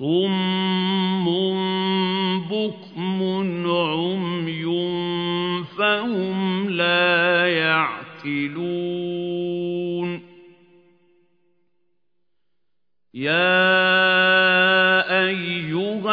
صُمٌّ بُكْمٌ عُمْيٌ فَهُمْ لَا يَعْقِلُونَ يَا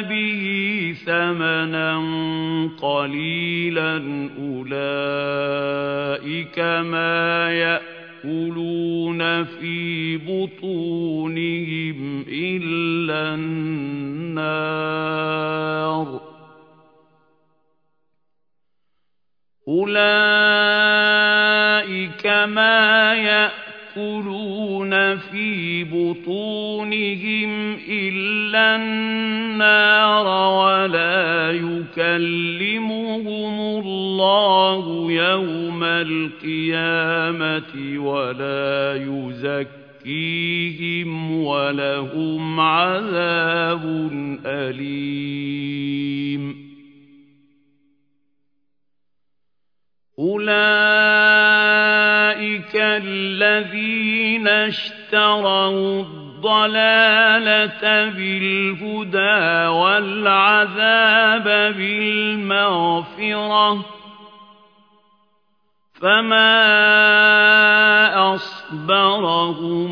بِهِ ثَمَنًا قَلِيلًا أُولَٰئِكَ مَا يَأْكُلُونَ فِي بُطُونِهِمْ إِلَّا النَّارَ أُولَٰئِكَ مَا يَأْكُلُونَ فِي بُطُونِهِمْ إِلَّا النَّارَ وَلَا يُكَلِّمُهُمُ اللَّهُ يَوْمَ الْقِيَامَةِ وَلَا يُزَكِّيهِمْ وَلَهُمْ عَذَابٌ أَلِيمٌ. أُولَٰئِكَ الَّذِينَ اشْتَرَوُا الضَّلَالَةَ بِالْهُدَىٰ وَالْعَذَابَ بِالْمَغْفِرَةِ ۚ فَمَا أَصْبَرَهُمْ